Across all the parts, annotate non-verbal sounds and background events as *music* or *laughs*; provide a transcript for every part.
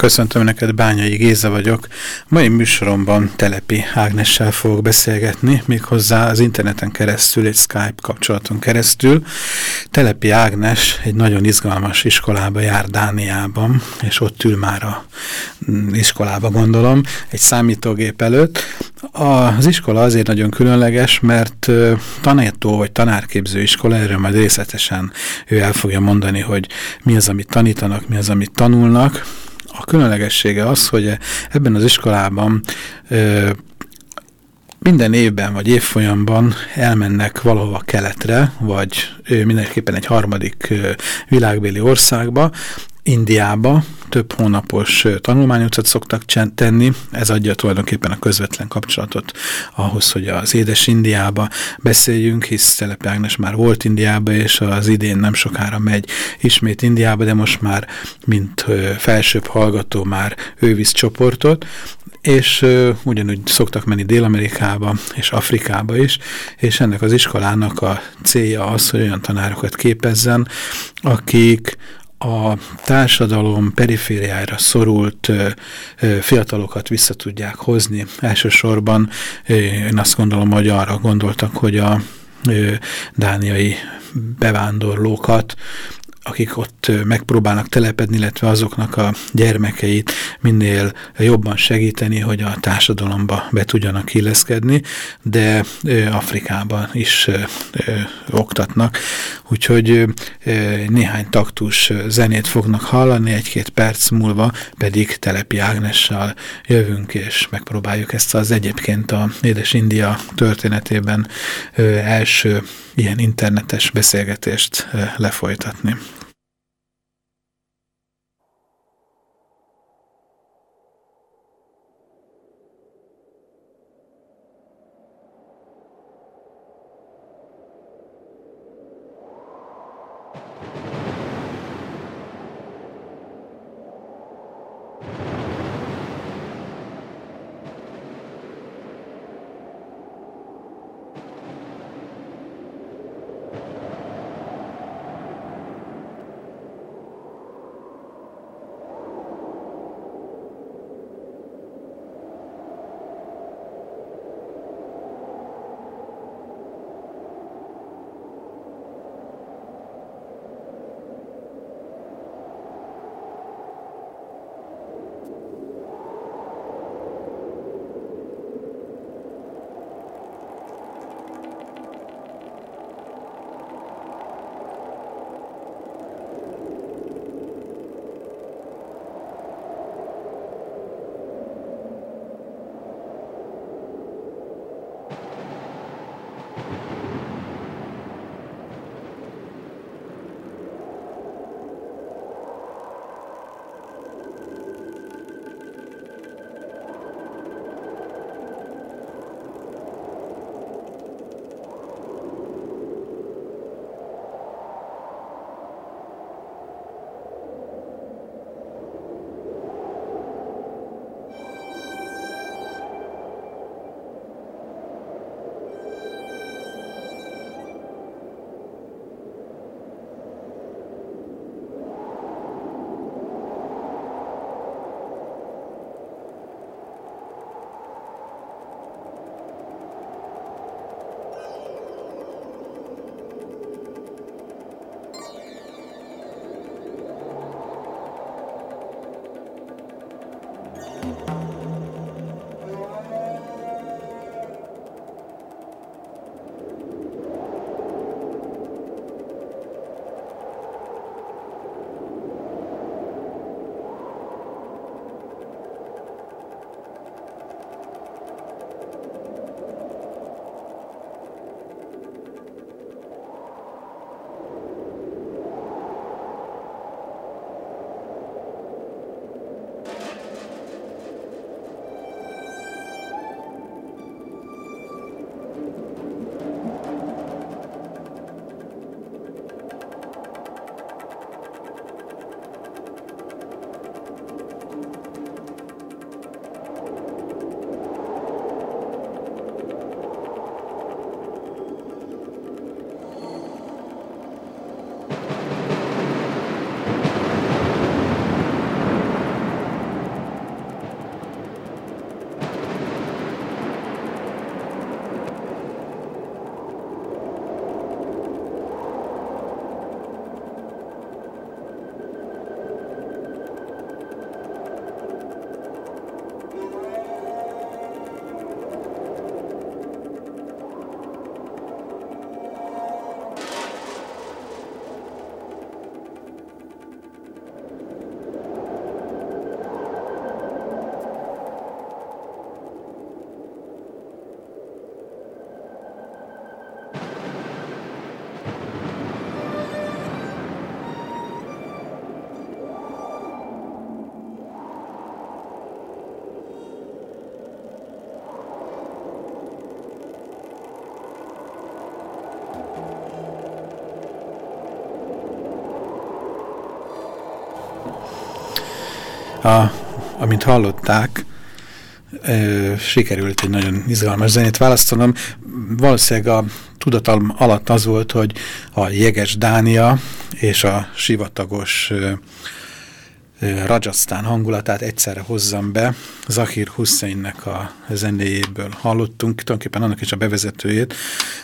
Köszöntöm neked, Bányai Géza vagyok. Mai műsoromban Telepi Ágnessel fogok beszélgetni, méghozzá az interneten keresztül, egy Skype kapcsolaton keresztül. Telepi Ágnes egy nagyon izgalmas iskolába jár Dániában, és ott ül már a mm, iskolába gondolom, egy számítógép előtt. Az iskola azért nagyon különleges, mert tanító vagy tanárképző iskola, erről majd részletesen ő el fogja mondani, hogy mi az, amit tanítanak, mi az, amit tanulnak, a különlegessége az, hogy ebben az iskolában ö, minden évben vagy évfolyamban elmennek valahova keletre, vagy ö, mindenképpen egy harmadik ö, világbéli országba, Indiába több hónapos tanulmányutat szoktak tenni, ez adja tulajdonképpen a közvetlen kapcsolatot ahhoz, hogy az édes Indiába beszéljünk, hisz Telepe Ágnes már volt Indiába, és az idén nem sokára megy ismét Indiába, de most már, mint felsőbb hallgató már ő visz csoportot, és uh, ugyanúgy szoktak menni Dél-Amerikába és Afrikába is, és ennek az iskolának a célja az, hogy olyan tanárokat képezzen, akik a társadalom perifériára szorult fiatalokat vissza tudják hozni. Elsősorban én azt gondolom, hogy arra gondoltak, hogy a dániai bevándorlókat akik ott megpróbálnak telepedni, illetve azoknak a gyermekeit minél jobban segíteni, hogy a társadalomba be tudjanak illeszkedni, de Afrikában is oktatnak. Úgyhogy néhány taktus zenét fognak hallani, egy-két perc múlva pedig Telepi Ágnessal jövünk, és megpróbáljuk ezt az egyébként a Édes India történetében első ilyen internetes beszélgetést lefolytatni. A, amint hallották, sikerült egy nagyon izgalmas zenét választanom. Valószínűleg a tudatalm alatt az volt, hogy a jeges Dánia és a sivatagos Rajasztán hangulatát egyszerre hozzam be. Zahir Husseinnek a zenéjéből hallottunk, tulajdonképpen annak is a bevezetőjét,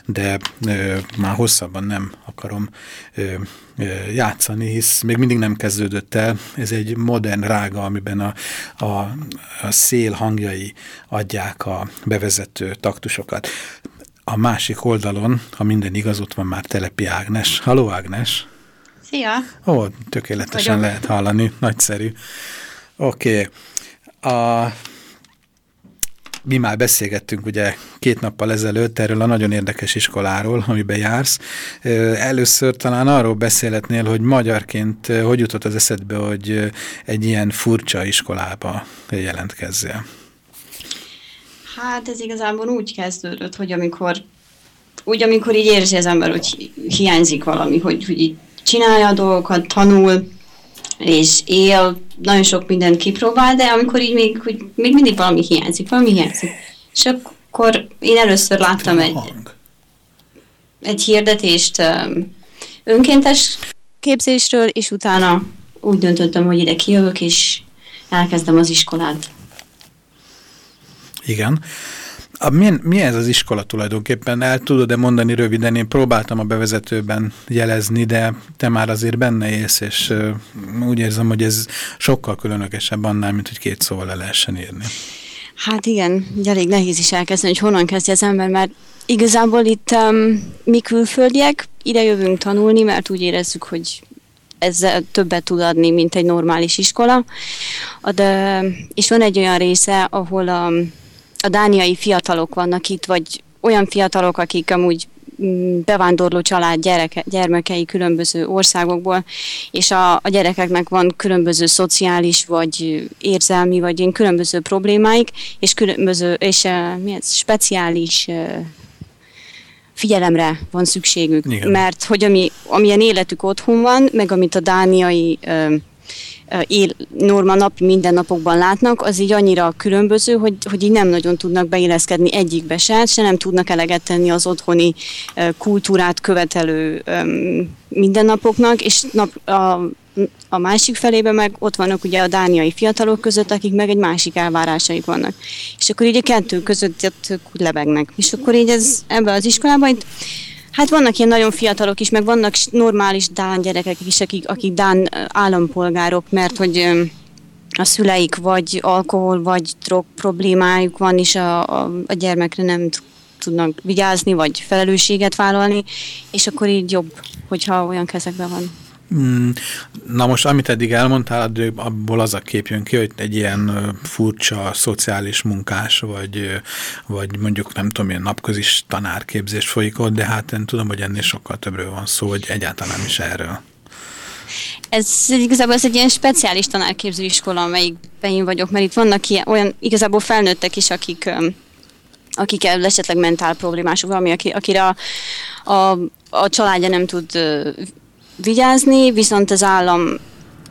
de ö, már hosszabban nem akarom ö, ö, játszani, hisz még mindig nem kezdődött el. Ez egy modern rága, amiben a, a, a szél hangjai adják a bevezető taktusokat. A másik oldalon, ha minden igaz, ott van már Telepi Ágnes. Haló Ágnes! Szia! Ó, tökéletesen Vagyok. lehet hallani, nagyszerű. Oké, okay. a... mi már beszélgettünk ugye két nappal ezelőtt erről a nagyon érdekes iskoláról, amiben jársz. Először talán arról beszélhetnél, hogy magyarként hogy jutott az eszedbe, hogy egy ilyen furcsa iskolába jelentkezzél? Hát ez igazából úgy kezdődött, hogy amikor úgy, amikor így érzi az ember, hogy hiányzik valami, hogy, hogy így csinálja a dolgokat, tanul, és él, nagyon sok mindent kipróbál, de amikor így még, hogy még mindig valami hiányzik, valami hiányzik. És akkor én először láttam egy, egy hirdetést önkéntes képzésről, és utána úgy döntöttem, hogy ide kijövök, és elkezdem az iskolát. Igen. A, milyen, mi ez az iskola tulajdonképpen? El tudod-e mondani röviden? Én próbáltam a bevezetőben jelezni, de te már azért benne élsz, és úgy érzem, hogy ez sokkal különösebb annál, mint hogy két szóval le lehessen írni. Hát igen, elég nehéz is elkezdeni, hogy honnan kezdje az ember, mert igazából itt um, mi külföldiek ide jövünk tanulni, mert úgy érezzük, hogy ezzel többet tud adni, mint egy normális iskola. De, és van egy olyan része, ahol a um, a dániai fiatalok vannak itt, vagy olyan fiatalok, akik amúgy mm, bevándorló család gyereke, gyermekei különböző országokból, és a, a gyerekeknek van különböző szociális, vagy érzelmi, vagy ilyen különböző problémáik, és különböző, és uh, mi ez, speciális uh, figyelemre van szükségük. Igen. Mert hogy ami, amilyen életük otthon van, meg amit a dániai uh, él, norma napi mindennapokban látnak, az így annyira különböző, hogy, hogy így nem nagyon tudnak beilleszkedni egyikbe se, se nem tudnak eleget tenni az otthoni kultúrát követelő mindennapoknak, és nap, a, a másik felében meg ott vannak ugye a dániai fiatalok között, akik meg egy másik elvárásaik vannak. És akkor így a kettő között lebegnek. És akkor így ez ebbe az iskolában itt Hát vannak ilyen nagyon fiatalok is, meg vannak normális Dán gyerekek is, akik, akik Dán állampolgárok, mert hogy a szüleik vagy alkohol, vagy drog problémájuk van, és a, a, a gyermekre nem tudnak vigyázni, vagy felelősséget vállalni, és akkor így jobb, hogyha olyan kezekben van. Mm, na most, amit eddig elmondtál, abból az a kép jön ki, hogy egy ilyen furcsa szociális munkás, vagy, vagy mondjuk nem tudom, ilyen napközis tanárképzés folyik ott, de hát én tudom, hogy ennél sokkal többről van szó, hogy egyáltalán is erről. Ez igazából ez egy ilyen speciális tanárképző iskola, amelyikben én vagyok, mert itt vannak ilyen, olyan igazából felnőttek is, akik akik esetleg mentál problémások, valami, akire a, a, a családja nem tud vigyázni, viszont az állam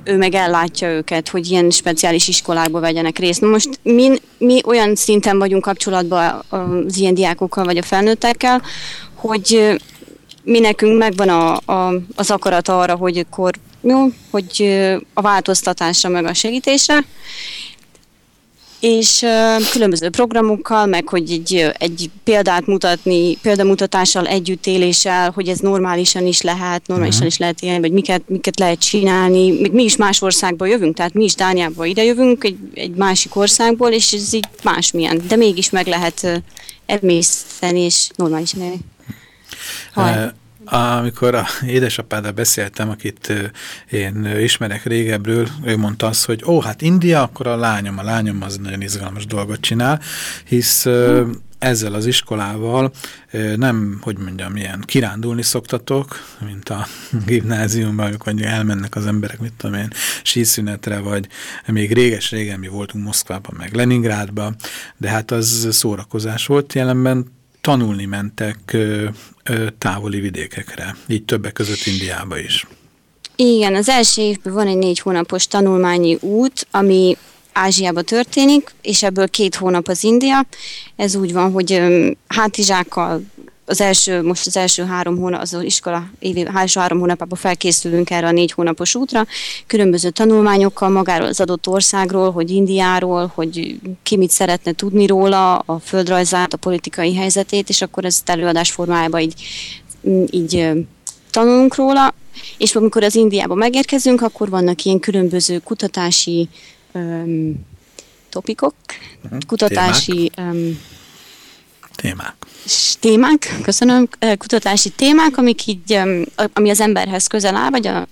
ő meg ellátja őket, hogy ilyen speciális iskolákba vegyenek részt. Na most mi, mi olyan szinten vagyunk kapcsolatban az ilyen diákokkal vagy a felnőttekkel, hogy mi nekünk megvan a, a, az akarat arra, hogy akkor jó, hogy a változtatásra meg a segítésre, és különböző programokkal, meg hogy egy, egy példát mutatni, példamutatással, együttéléssel, hogy ez normálisan is lehet, normálisan uh-huh. is lehet élni, vagy miket, miket lehet csinálni. Még mi is más országból jövünk, tehát mi is Dániából ide jövünk, egy, egy másik országból, és ez így másmilyen, de mégis meg lehet emészteni, és normálisan élni. Uh, amikor a édesapáddal beszéltem, akit én ismerek régebről, ő mondta azt, hogy ó, hát India, akkor a lányom, a lányom az nagyon izgalmas dolgot csinál, hisz ezzel az iskolával nem, hogy mondjam, ilyen kirándulni szoktatok, mint a *laughs* gimnáziumban, amikor elmennek az emberek, mit tudom én, síszünetre, vagy még réges-régen mi voltunk Moszkvában, meg Leningrádban, de hát az szórakozás volt jelenben, tanulni mentek távoli vidékekre, így többek között Indiába is. Igen, az első évben van egy négy hónapos tanulmányi út, ami Ázsiába történik, és ebből két hónap az India. Ez úgy van, hogy hátizsákkal az első, most az első három hónap, az iskola évi első három hónapában felkészülünk erre a négy hónapos útra, különböző tanulmányokkal magáról az adott országról, hogy Indiáról, hogy ki mit szeretne tudni róla, a földrajzát, a politikai helyzetét, és akkor ez előadás formájában így, így tanulunk róla, és amikor az Indiába megérkezünk, akkor vannak ilyen különböző kutatási um, topikok, uh-huh. kutatási témák. Um, témák. Témák, köszönöm, kutatási témák, amik így, ami az emberhez közel áll, vagy a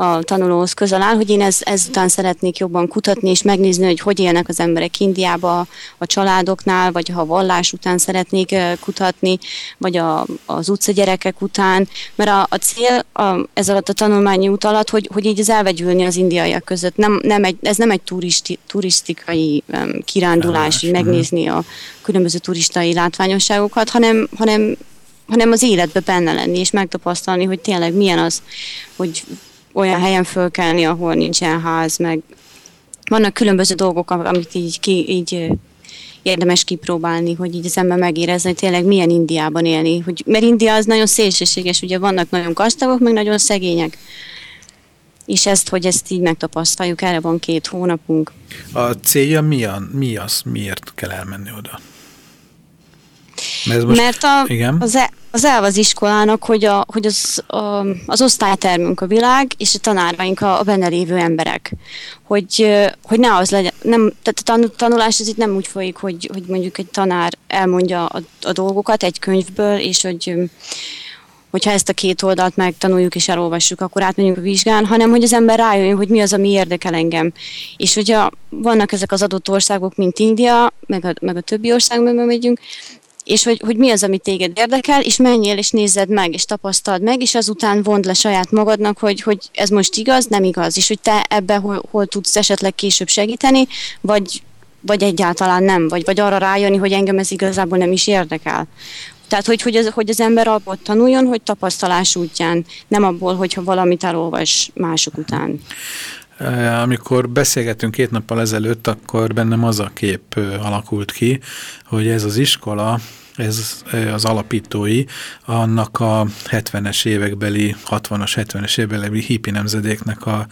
a tanulóhoz közel áll, hogy én ez, ezután szeretnék jobban kutatni és megnézni, hogy hogy élnek az emberek Indiába a családoknál, vagy ha vallás után szeretnék kutatni, vagy a, az utca gyerekek után, mert a, a cél a, ez alatt a tanulmányi út alatt, hogy, hogy így az elvegyülni az indiaiak között. Nem, nem egy, ez nem egy turisti, turisztikai um, kirándulás, hogy megnézni a különböző turistai látványosságokat, hanem, hanem hanem az életbe benne lenni, és megtapasztalni, hogy tényleg milyen az, hogy olyan helyen fölkelni, ahol nincsen ház, meg vannak különböző dolgok, amit így, ki, így érdemes kipróbálni, hogy így az ember megérezni, hogy tényleg milyen Indiában élni. Hogy, mert India az nagyon szélsőséges, ugye vannak nagyon gazdagok, meg nagyon szegények. És ezt, hogy ezt így megtapasztaljuk, erre van két hónapunk. A célja mi, a, mi az, miért kell elmenni oda? Mert, most, Mert a, igen? az, e, az elv az iskolának, hogy, a, hogy az, a, az osztálytermünk a világ, és a tanáraink a, a benne lévő emberek. Hogy, hogy ne az legyen, nem, tehát a tanulás az itt nem úgy folyik, hogy, hogy mondjuk egy tanár elmondja a, a dolgokat egy könyvből, és hogy hogyha ezt a két oldalt megtanuljuk és elolvassuk, akkor átmegyünk a vizsgán, hanem hogy az ember rájöjjön, hogy mi az, ami érdekel engem. És hogyha vannak ezek az adott országok, mint India, meg a, meg a többi országban megyünk, és hogy, hogy mi az, ami téged érdekel, és menjél, és nézzed meg, és tapasztald meg, és azután vond le saját magadnak, hogy, hogy ez most igaz, nem igaz, és hogy te ebbe hol, hol tudsz esetleg később segíteni, vagy, vagy egyáltalán nem, vagy, vagy arra rájönni, hogy engem ez igazából nem is érdekel. Tehát, hogy, hogy, az, hogy az ember abból tanuljon, hogy tapasztalás útján, nem abból, hogyha valamit elolvas mások után. Amikor beszélgettünk két nappal ezelőtt, akkor bennem az a kép alakult ki, hogy ez az iskola, ez az alapítói, annak a 70-es évekbeli, 60-as, 70-es évekbeli hippi nemzedéknek a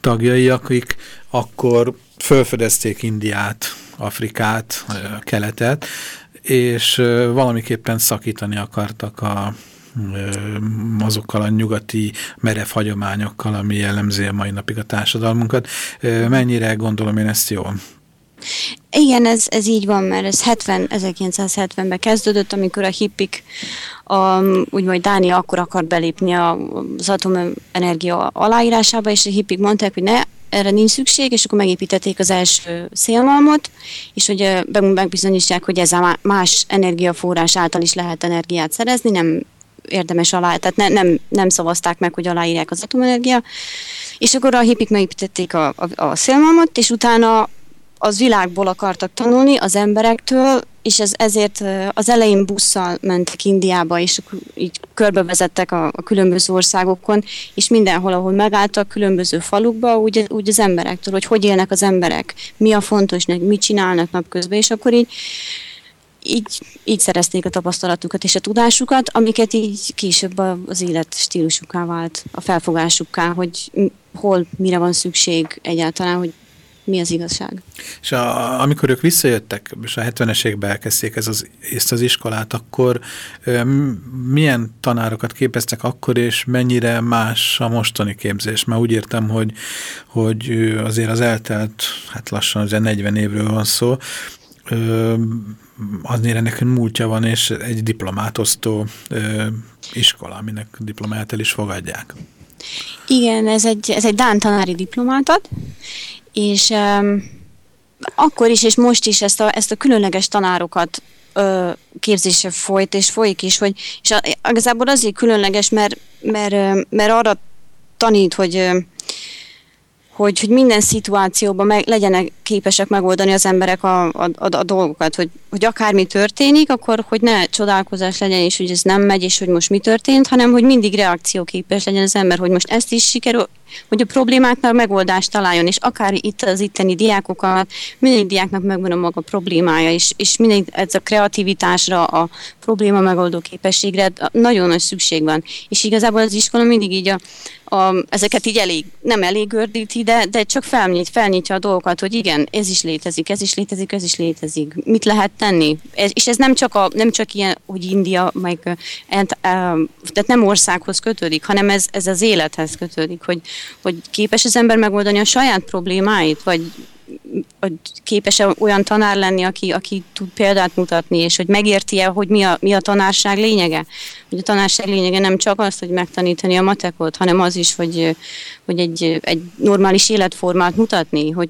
tagjai, akik akkor felfedezték Indiát, Afrikát, keletet, és valamiképpen szakítani akartak a azokkal a nyugati merev hagyományokkal, ami jellemzi a mai napig a társadalmunkat. Mennyire gondolom én ezt jól? Igen, ez, ez így van, mert ez 70, 1970-ben kezdődött, amikor a hippik, a, úgymond Dánia akkor akart belépni az atomenergia aláírásába, és a hippik mondták, hogy ne, erre nincs szükség, és akkor megépítették az első szélmalmot, és hogy megbizonyítják, hogy ez a más energiaforrás által is lehet energiát szerezni, nem érdemes alá, tehát ne, nem, nem szavazták meg, hogy aláírják az atomenergia, és akkor a hippik megépítették a, a, a szélmalmot, és utána az világból akartak tanulni, az emberektől, és ez, ezért az elején busszal mentek Indiába, és így körbevezettek a, a különböző országokon, és mindenhol, ahol megálltak, különböző falukba, úgy, úgy az emberektől, hogy hogy élnek az emberek, mi a fontos, mit csinálnak napközben, és akkor így így, így szerezték a tapasztalatukat és a tudásukat, amiket így később az élet stílusukká vált, a felfogásukká, hogy hol, mire van szükség egyáltalán, hogy mi az igazság. És a, amikor ők visszajöttek, és a 70-es években elkezdték ez az, ezt az iskolát, akkor milyen tanárokat képeztek akkor, és mennyire más a mostani képzés? Már úgy értem, hogy, hogy azért az eltelt, hát lassan ugye 40 évről van szó, azért ennek múltja van, és egy diplomátosztó ö, iskola, aminek diplomát el is fogadják. Igen, ez egy, ez egy Dán tanári diplomátad, és um, akkor is, és most is ezt a, ezt a különleges tanárokat ö, képzése folyt, és folyik is, hogy, és a, igazából azért különleges, mert, mert, mert arra tanít, hogy hogy, hogy minden szituációban meg, legyenek képesek megoldani az emberek a, a, a, dolgokat, hogy hogy akármi történik, akkor hogy ne csodálkozás legyen, és hogy ez nem megy, és hogy most mi történt, hanem hogy mindig reakcióképes legyen az ember, hogy most ezt is sikerül, hogy a problémáknak megoldást találjon, és akár itt az itteni diákokat, mindig diáknak megvan a maga problémája, és, és mindig ez a kreativitásra, a probléma megoldó képességre nagyon nagy szükség van. És igazából az iskola mindig így a, a, ezeket így elég, nem elég gördíti, de, de csak felnyit, felnyitja a dolgokat, hogy igen, ez is létezik, ez is létezik, ez is létezik. Mit lehet tenni? Ez, és ez nem csak, a, nem csak ilyen, hogy India, meg, tehát nem országhoz kötődik, hanem ez, ez az élethez kötődik, hogy, hogy képes az ember megoldani a saját problémáit, vagy hogy képes-e olyan tanár lenni, aki, aki tud példát mutatni, és hogy megérti-e, hogy mi a, mi a tanárság lényege. Hogy a tanárság lényege nem csak az, hogy megtanítani a matekot, hanem az is, hogy, hogy egy, egy normális életformát mutatni, hogy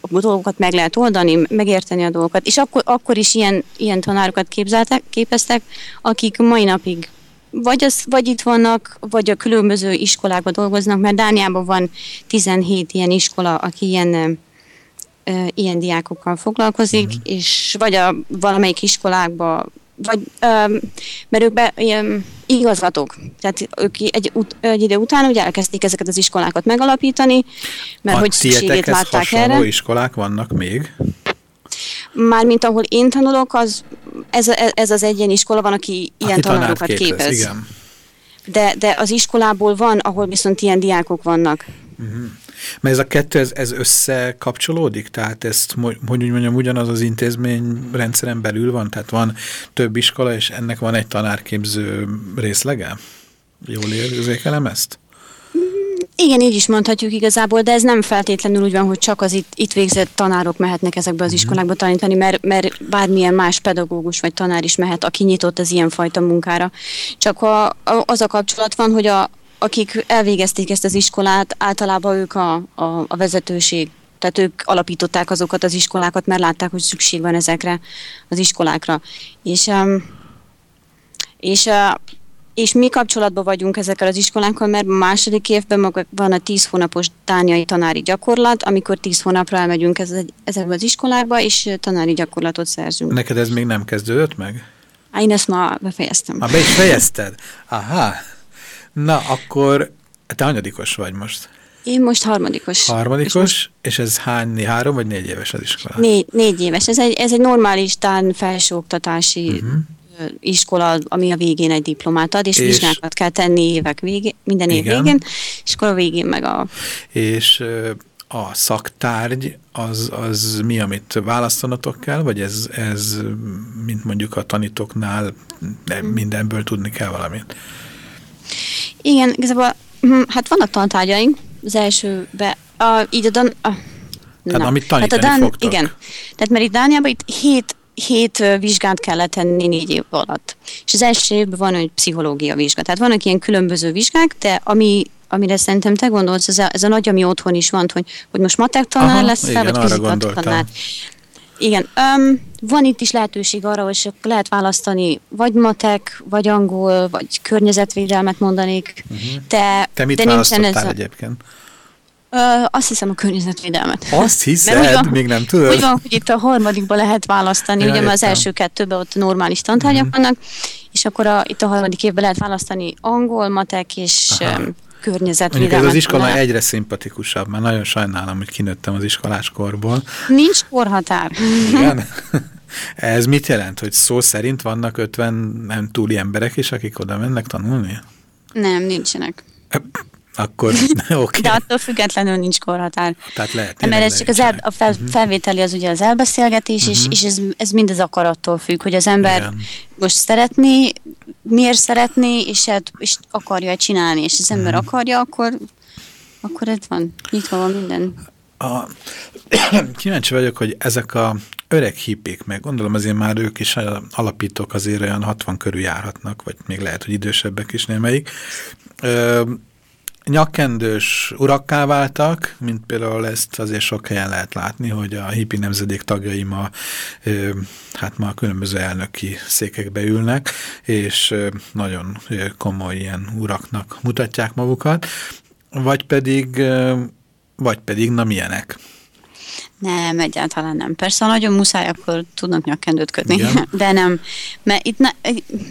a dolgokat meg lehet oldani, megérteni a dolgokat. És akkor, akkor is ilyen, ilyen tanárokat képzeltek, képeztek, akik mai napig vagy, az, vagy itt vannak, vagy a különböző iskolákban dolgoznak, mert Dániában van 17 ilyen iskola, aki ilyen ilyen diákokkal foglalkozik, uh-huh. és vagy a valamelyik iskolákba, vagy, um, mert ők be, ilyen igazgatók, tehát ők egy, ut, egy ide után ugye elkezdték ezeket az iskolákat megalapítani, mert a hogy szükségét látták erre. iskolák vannak még? Mármint ahol én tanulok, az, ez, ez az egyen iskola van, aki ilyen aki tanárokat képez. képez. Igen. De, de az iskolából van, ahol viszont ilyen diákok vannak. Uh-huh. Mert ez a kettő, ez, ez összekapcsolódik? Tehát ezt, hogy úgy mondjam, ugyanaz az intézmény rendszeren belül van? Tehát van több iskola, és ennek van egy tanárképző részlege? Jól érzékelem ezt? Igen, így is mondhatjuk igazából, de ez nem feltétlenül úgy van, hogy csak az itt, itt végzett tanárok mehetnek ezekbe az mhm. iskolákba tanítani, mert, mert bármilyen más pedagógus vagy tanár is mehet, aki nyitott az ilyenfajta munkára. Csak a, az a kapcsolat van, hogy a, akik elvégezték ezt az iskolát, általában ők a, a, a vezetőség. Tehát ők alapították azokat az iskolákat, mert látták, hogy szükség van ezekre az iskolákra. És, és, és mi kapcsolatban vagyunk ezekkel az iskolákkal, mert a második évben van a 10 hónapos dániai tanári gyakorlat, amikor 10 hónapra elmegyünk ezekbe az iskolákba, és tanári gyakorlatot szerzünk. Neked ez még nem kezdődött meg? Á, én ezt ma befejeztem. Már be is fejezted? Aha. Na, akkor te anyadikos vagy most? Én most harmadikos. Harmadikos, és, most... és ez hány, három vagy négy éves az iskola? Négy, négy éves. Ez egy, ez egy normális tán felsőoktatási uh-huh. Iskola, ami a végén egy diplomát ad, és, és vizsgákat kell tenni évek végén, minden év igen. végén, és akkor a végén meg a... És a szaktárgy az, az mi, amit választanatok kell, vagy ez, ez mint mondjuk a tanítóknál mindenből tudni kell valamit? Igen, igazából hm, hát vannak tantárgyaink, az elsőbe, a, így a, Dan, a tehát na, amit tanítani hát a Dan, fogtok. Igen, tehát mert itt Dániában itt hét, hét vizsgát kellett tenni négy év alatt. És az első évben van egy pszichológia vizsga. Tehát vannak ilyen különböző vizsgák, de ami amire szerintem te gondolsz, ez a, ez a nagy, ami otthon is van, hogy, hogy most matek tanár lesz fel, vagy fizika tanár. Igen, um, van itt is lehetőség arra, hogy lehet választani vagy matek, vagy angol, vagy környezetvédelmet mondanék. Uh-huh. De, Te mit de választottál ez a... egyébként? Ö, azt hiszem a környezetvédelmet. Azt hiszed? van, Még nem tudod? Úgy van, hogy itt a harmadikba lehet választani, ja, ugye az első kettőben ott normális tantárgyak uh-huh. vannak, és akkor a, itt a harmadik évben lehet választani angol, matek és Aha környezetvédelmet. ez az iskola le. egyre szimpatikusabb, mert nagyon sajnálom, hogy kinőttem az iskoláskorból. Nincs korhatár. Igen? *laughs* Ez mit jelent, hogy szó szerint vannak 50 nem túli emberek is, akik oda mennek tanulni? Nem, nincsenek. Akkor *laughs* *laughs* oké. Okay. De attól függetlenül nincs korhatár. Tehát lehet. Mert ez csak az el, a fel, uh mhm. -huh. felvételi az ugye az elbeszélgetés, uh -huh. és, mhm. és ez, ez mind az akarattól függ, hogy az ember Igen. most szeretné, miért szeretné, és, hát, és akarja csinálni, és az ember uh mhm. -huh. akarja, akkor, akkor ez van, nyitva van minden. A, *clears throat* kíváncsi vagyok, hogy ezek a öreg hippik, meg gondolom azért már ők is alapítók azért olyan 60 körül járhatnak, vagy még lehet, hogy idősebbek is némelyik. Ö, nyakkendős urakká váltak, mint például ezt azért sok helyen lehet látni, hogy a hippi nemzedék tagjai ma, hát ma a különböző elnöki székekbe ülnek, és nagyon komoly ilyen uraknak mutatják magukat, vagy pedig, vagy pedig na milyenek. Nem, egyáltalán nem. Persze, ha nagyon muszáj, akkor tudnak nyakkendőt kötni, Igen. *laughs* de nem. Mert, itt ne,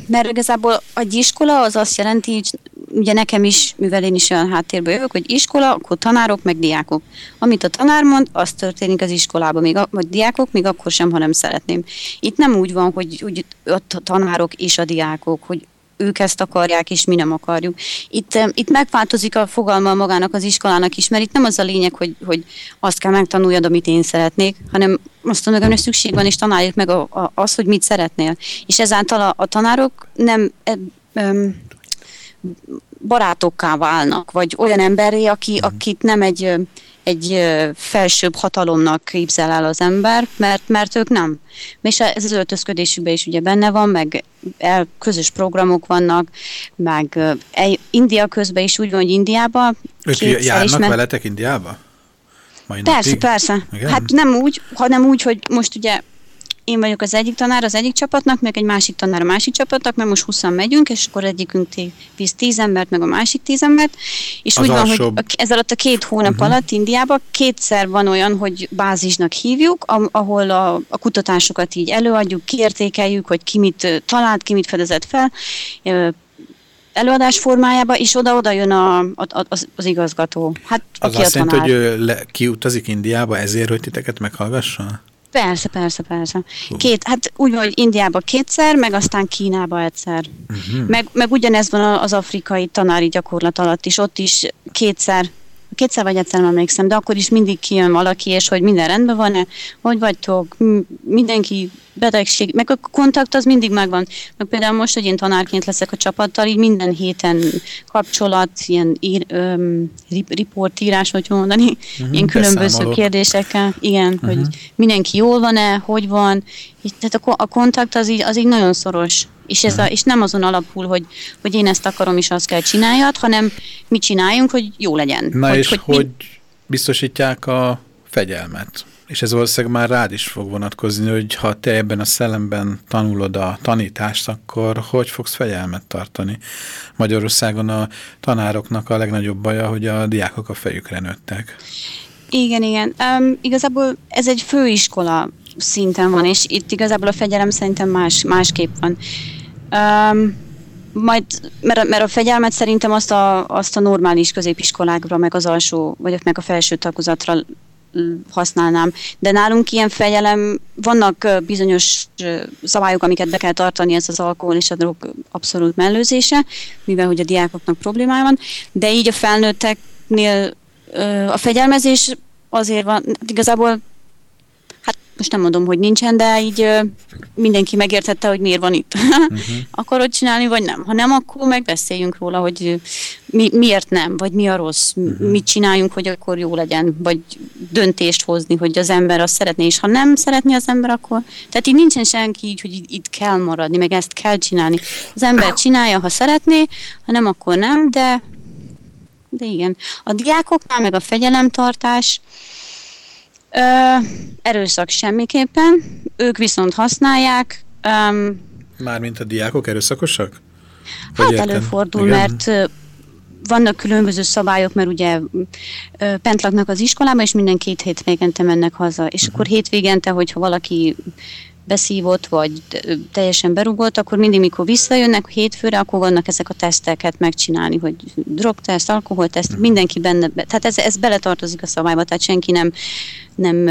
mert igazából egy iskola az azt jelenti, hogy ugye nekem is, mivel én is olyan háttérből jövök, hogy iskola, akkor tanárok, meg diákok. Amit a tanár mond, az történik az iskolában, még a, vagy diákok, még akkor sem, ha nem szeretném. Itt nem úgy van, hogy úgy, a tanárok és a diákok, hogy ők ezt akarják, és mi nem akarjuk. Itt, itt megváltozik a fogalma magának az iskolának is, mert itt nem az a lényeg, hogy, hogy azt kell megtanuljad, amit én szeretnék, hanem azt mondom, hogy szükség van, és tanáljuk meg a, a, azt, hogy mit szeretnél. És ezáltal a, a tanárok nem e, barátokká válnak, vagy olyan emberé, aki, mhm. akit nem egy egy felsőbb hatalomnak képzel el az ember, mert, mert ők nem. És ez az öltözködésükben is ugye benne van, meg el, közös programok vannak, meg el, India közben is úgy van, hogy Indiába. Ők járnak mert... veletek Indiába? Majd persze, napig? persze. Igen? Hát nem úgy, hanem úgy, hogy most ugye én vagyok az egyik tanár az egyik csapatnak, meg egy másik tanár a másik csapatnak, mert most 20 megyünk, és akkor egyikünk visz 10 embert, meg a másik 10 embert, és az úgy van, hogy ez alatt a két hónap uh-huh. alatt Indiában kétszer van olyan, hogy bázisnak hívjuk, ahol a, a kutatásokat így előadjuk, kiértékeljük, hogy ki mit talált, ki mit fedezett fel, előadás formájába, és oda-oda jön a, a, az, az igazgató. Hát, az azt jelenti, hogy le, kiutazik Indiába ezért, hogy titeket meghallgasson? Persze, persze, persze. Két, hát úgy van, hogy Indiába kétszer, meg aztán Kínába egyszer. Uh-huh. Meg, meg ugyanez van az afrikai tanári gyakorlat alatt is, ott is kétszer kétszer vagy egyszer emlékszem, de akkor is mindig kijön valaki, és hogy minden rendben van-e, hogy vagytok, mindenki betegség, meg a kontakt az mindig megvan. Meg például most, hogy én tanárként leszek a csapattal, így minden héten kapcsolat, ilyen ír, öm, riportírás, hogy mondani, uh-huh, ilyen különböző beszámolok. kérdésekkel, igen, uh-huh. hogy mindenki jól van-e, hogy van, így, tehát a, a kontakt az így, az így nagyon szoros. És, ez a, és nem azon alapul, hogy, hogy én ezt akarom, és azt kell csináljad, hanem mi csináljunk, hogy jó legyen. Na hogy, és hogy, hogy mi... biztosítják a fegyelmet? És ez valószínűleg már rád is fog vonatkozni, hogy ha te ebben a szellemben tanulod a tanítást, akkor hogy fogsz fegyelmet tartani? Magyarországon a tanároknak a legnagyobb baja, hogy a diákok a fejükre nőttek. Igen, igen. Um, igazából ez egy főiskola szinten van, és itt igazából a fegyelem szerintem más, másképp van. Um, majd, mert, mert a fegyelmet szerintem azt a, azt a normális középiskolákra, meg az alsó, vagy meg a felső tagozatra használnám. De nálunk ilyen fegyelem, vannak bizonyos szabályok, amiket be kell tartani, ez az alkohol és a drog abszolút mellőzése, mivel hogy a diákoknak problémája van, de így a felnőtteknél a fegyelmezés azért van, igazából most nem mondom, hogy nincsen, de így mindenki megértette, hogy miért van itt. *laughs* uh-huh. Akarod csinálni, vagy nem? Ha nem, akkor megbeszéljünk róla, hogy mi, miért nem, vagy mi a rossz, uh-huh. mit csináljunk, hogy akkor jó legyen, vagy döntést hozni, hogy az ember azt szeretné, és ha nem szeretné az ember, akkor... Tehát így nincsen senki így, hogy itt kell maradni, meg ezt kell csinálni. Az ember csinálja, ha szeretné, ha nem, akkor nem, de de igen. A diákoknál meg a fegyelemtartás, Ö, erőszak semmiképpen, ők viszont használják. Um, Mármint a diákok erőszakosak? Vagy hát értem? előfordul, Igen. mert vannak különböző szabályok, mert ugye bent laknak az iskolában, és minden két hétvégente mennek haza. És uh-huh. akkor hétvégente, hogyha valaki beszívott, vagy teljesen berugott, akkor mindig, mikor visszajönnek hétfőre, akkor vannak ezek a teszteket megcsinálni, hogy drogteszt, alkoholteszt, uh-huh. mindenki benne, tehát ez, ez beletartozik a szabályba, tehát senki nem... nem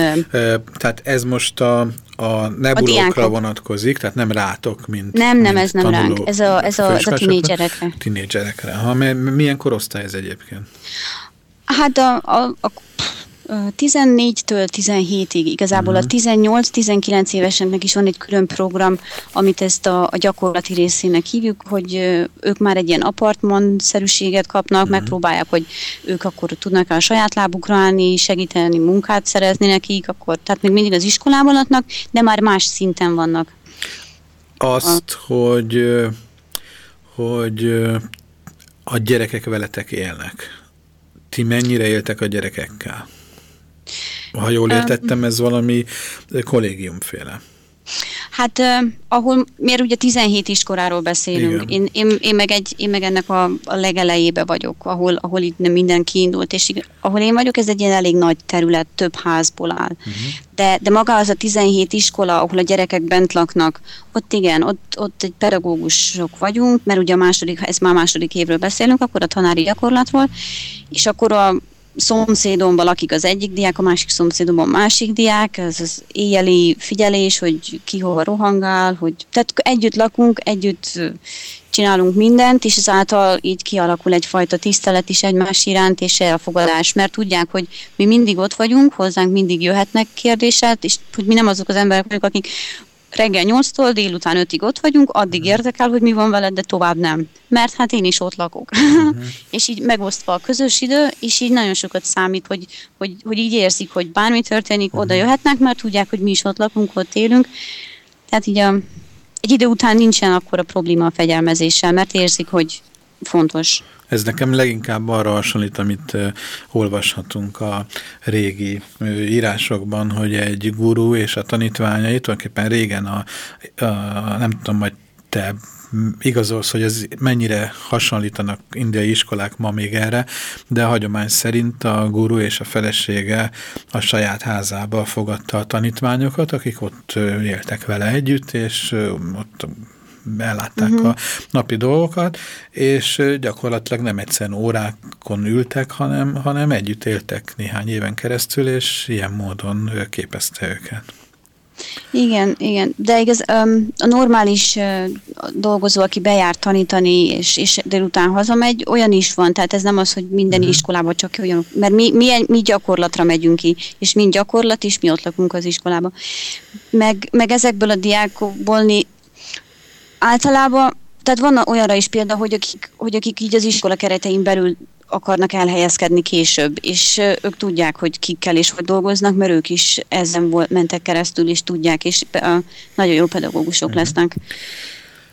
tehát ez most a, a nebulókra a vonatkozik, tehát nem rátok, mint Nem, nem, mint ez nem ránk, ez a, ez a, ez a tinédzserekre. Tinédzserekre. Ha, milyen korosztály ez egyébként? Hát a, a, a 14-től 17-ig, igazából uh-huh. a 18-19 mhm. éveseknek is van egy külön program, amit ezt a, a gyakorlati részének hívjuk, hogy ők már egy ilyen apartman-szerűséget kapnak, uh-huh. megpróbálják, hogy ők akkor tudnak a saját lábukra állni, segíteni, munkát szerezni nekik, akkor, tehát még mindig az iskolában adnak, de már más szinten vannak. Azt, a... hogy, hogy a gyerekek veletek élnek. Ti mennyire éltek a gyerekekkel? Ha jól értettem, ez valami kollégiumféle. Hát ahol, miért ugye 17 iskoláról beszélünk, én, én, én, meg egy, én meg ennek a, a legelejébe vagyok, ahol, ahol itt minden kiindult, és ahol én vagyok, ez egy ilyen elég nagy terület, több házból áll. Uh-huh. De, de maga az a 17 iskola, ahol a gyerekek bent laknak, ott igen, ott, ott egy pedagógusok vagyunk, mert ugye a második, ez már második évről beszélünk, akkor a tanári gyakorlatról, és akkor a szomszédomban lakik az egyik diák, a másik szomszédomban a másik diák, ez az éjjeli figyelés, hogy ki hova rohangál, hogy tehát együtt lakunk, együtt csinálunk mindent, és ezáltal így kialakul egyfajta tisztelet is egymás iránt, és elfogadás, mert tudják, hogy mi mindig ott vagyunk, hozzánk mindig jöhetnek kérdéset, és hogy mi nem azok az emberek vagyunk, akik reggel 8-tól délután 5-ig ott vagyunk, addig mhm. érdekel, hogy mi van veled, de tovább nem. Mert hát én is ott lakok. Uh-huh. *laughs* és így megosztva a közös idő, és így nagyon sokat számít, hogy, hogy, hogy így érzik, hogy bármi történik, uh-huh. oda jöhetnek, mert tudják, hogy mi is ott lakunk, ott élünk. Tehát így a, egy idő után nincsen akkor a probléma a fegyelmezéssel, mert érzik, hogy fontos. Ez nekem leginkább arra hasonlít, amit olvashatunk a régi írásokban, hogy egy gurú és a tanítványai, tulajdonképpen régen a, a nem tudom, hogy te igazolsz, hogy ez mennyire hasonlítanak indiai iskolák ma még erre, de a hagyomány szerint a guru és a felesége a saját házába fogadta a tanítványokat, akik ott éltek vele együtt, és ott ellátták uh-huh. a napi dolgokat, és gyakorlatilag nem egyszerűen órákon ültek, hanem, hanem együtt éltek néhány éven keresztül, és ilyen módon képezte őket. Igen, igen, de igaz, a normális dolgozó, aki bejár tanítani, és, és délután hazamegy, olyan is van, tehát ez nem az, hogy minden uh-huh. iskolában csak olyan, mert mi, mi, mi gyakorlatra megyünk ki, és mind gyakorlat is, mi ott lakunk az iskolába. Meg, meg ezekből a diákokból általában, tehát van olyanra is példa, hogy akik, hogy akik így az iskola keretein belül akarnak elhelyezkedni később, és ők tudják, hogy kikkel és hogy dolgoznak, mert ők is ezen volt, mentek keresztül, és tudják, és nagyon jó pedagógusok uh-huh. lesznek,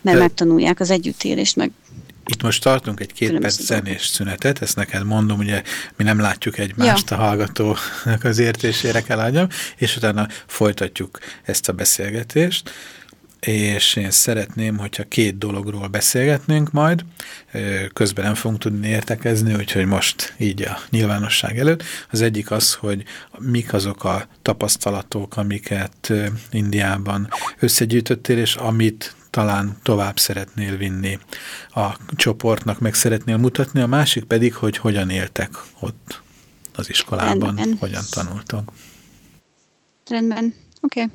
mert De... megtanulják az együttélést, meg itt most tartunk egy két perc zenés szünetet, ezt neked mondom, ugye mi nem látjuk egymást ja. a hallgatónak az értésére kell adjam, és utána folytatjuk ezt a beszélgetést és én szeretném, hogyha két dologról beszélgetnénk majd, közben nem fogunk tudni értekezni, úgyhogy most így a nyilvánosság előtt. Az egyik az, hogy mik azok a tapasztalatok, amiket Indiában összegyűjtöttél, és amit talán tovább szeretnél vinni a csoportnak, meg szeretnél mutatni, a másik pedig, hogy hogyan éltek ott az iskolában, Rendben. hogyan tanultak. Rendben, oké. Okay.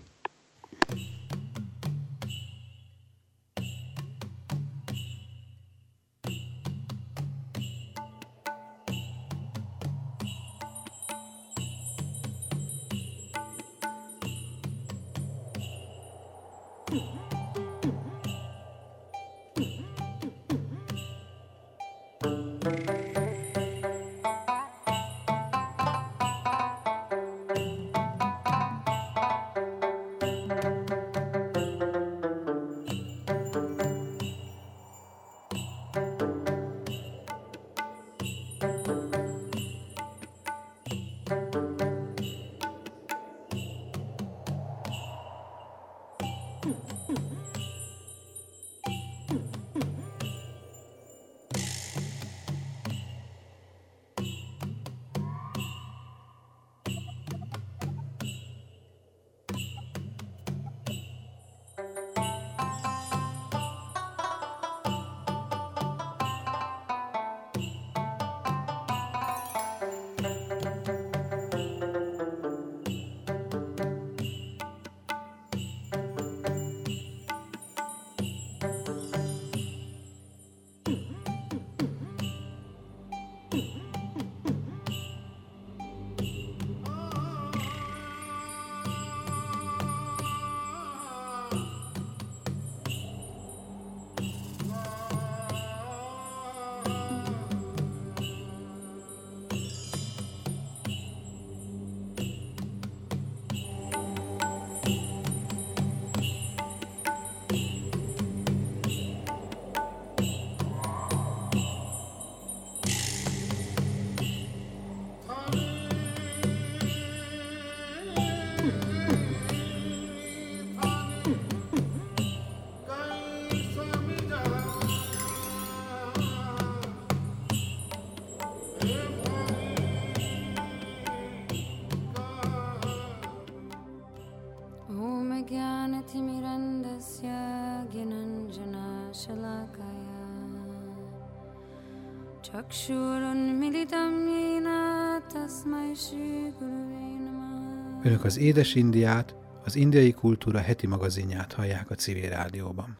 Önök az Édes Indiát, az indiai kultúra heti magazinját hallják a civil rádióban.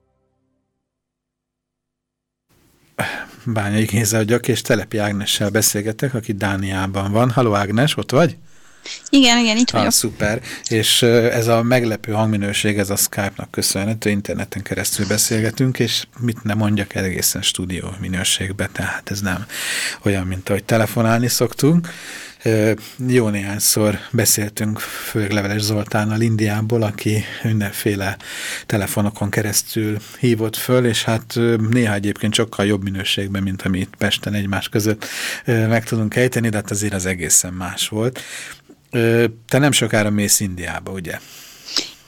Bányai Géza vagyok, és Telepi Ágnessel beszélgetek, aki Dániában van. Halló Ágnes, ott vagy? Igen, igen, itt vagyok. Ah, szuper. És ez a meglepő hangminőség, ez a Skype-nak köszönhető, interneten keresztül beszélgetünk, és mit nem mondjak, egészen stúdió minőségbe, tehát ez nem olyan, mint ahogy telefonálni szoktunk. Jó néhányszor beszéltünk, főleg Leveles Zoltánnal Indiából, aki mindenféle telefonokon keresztül hívott föl, és hát néha egyébként sokkal jobb minőségben, mint amit Pesten egymás között meg tudunk ejteni, de hát azért az egészen más volt. Te nem sokára mész Indiába, ugye?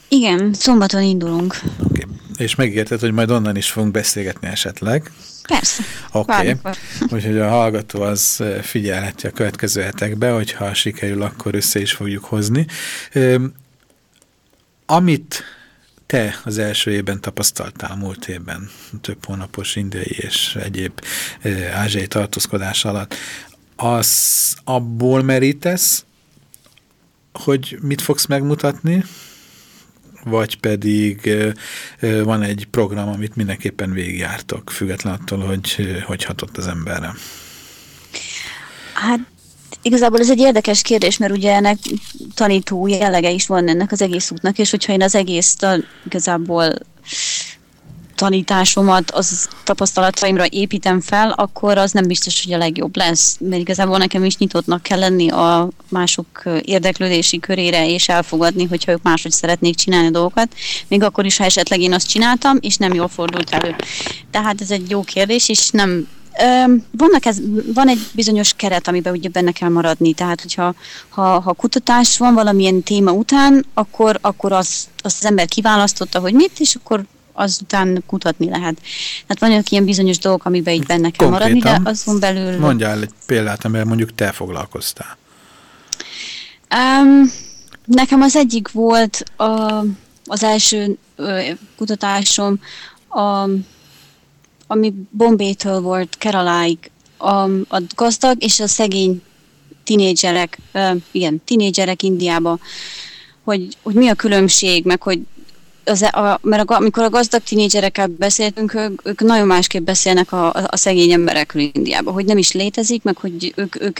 Igen, szombaton indulunk. Okay. És megérted, hogy majd onnan is fogunk beszélgetni esetleg. Persze. Oké, okay. úgyhogy a hallgató az figyelheti a következő hetekbe, hogyha sikerül, akkor össze is fogjuk hozni. Amit te az első évben tapasztaltál múlt évben, több hónapos indiai és egyéb ázsiai tartózkodás alatt, az abból merítesz, hogy mit fogsz megmutatni, vagy pedig van egy program, amit mindenképpen végigjártok, független attól, hogy hogy hatott az emberre? Hát Igazából ez egy érdekes kérdés, mert ugye ennek tanító jellege is van ennek az egész útnak, és hogyha én az egész igazából tanításomat az tapasztalataimra építem fel, akkor az nem biztos, hogy a legjobb lesz. Mert igazából nekem is nyitottnak kell lenni a mások érdeklődési körére, és elfogadni, hogyha ők máshogy szeretnék csinálni dolgokat, még akkor is, ha esetleg én azt csináltam, és nem jól fordult elő. Tehát ez egy jó kérdés, és nem vannak ez, van egy bizonyos keret, amiben ugye benne kell maradni, tehát hogyha ha, ha kutatás van valamilyen téma után, akkor, akkor az, azt az ember kiválasztotta, hogy mit, és akkor azután kutatni lehet. Tehát vannak ilyen bizonyos dolgok, amiben így benne kell Konkrétan, maradni, de azon belül... Mondjál egy példát, amivel mondjuk te foglalkoztál. Um, nekem az egyik volt a, az első ö, kutatásom, a, ami Bombétől volt Keraláig, a, a gazdag és a szegény tinédzserek, igen, tinédzserek Indiába, hogy, hogy mi a különbség, meg hogy az, e- a, mert a, amikor a gazdag tinédzserekkel beszéltünk, ők, ők nagyon másképp beszélnek a, a szegény emberekről Indiában, hogy nem is létezik, meg hogy ők, ők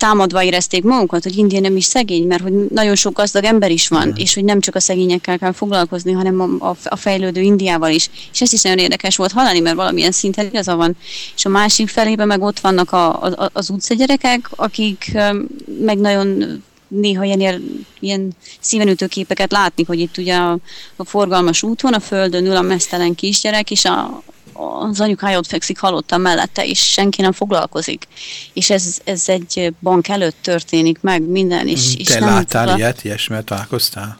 támadva érezték magukat, hogy India nem is szegény, mert hogy nagyon sok gazdag ember is van, mm. és hogy nem csak a szegényekkel kell foglalkozni, hanem a, a, a fejlődő Indiával is. És ez is nagyon érdekes volt hallani, mert valamilyen szinten igaza van. És a másik felében meg ott vannak a, a, az utcagyerekek, akik meg nagyon néha ilyen, ilyen szívenütő képeket látni, hogy itt ugye a, a forgalmas úton, a földön ül a mesztelen kisgyerek, és a, az anyukája ott fekszik halottan mellette, és senki nem foglalkozik. És ez, ez egy bank előtt történik meg minden. És, Te és nem láttál ilyet, ilyesmivel találkoztál?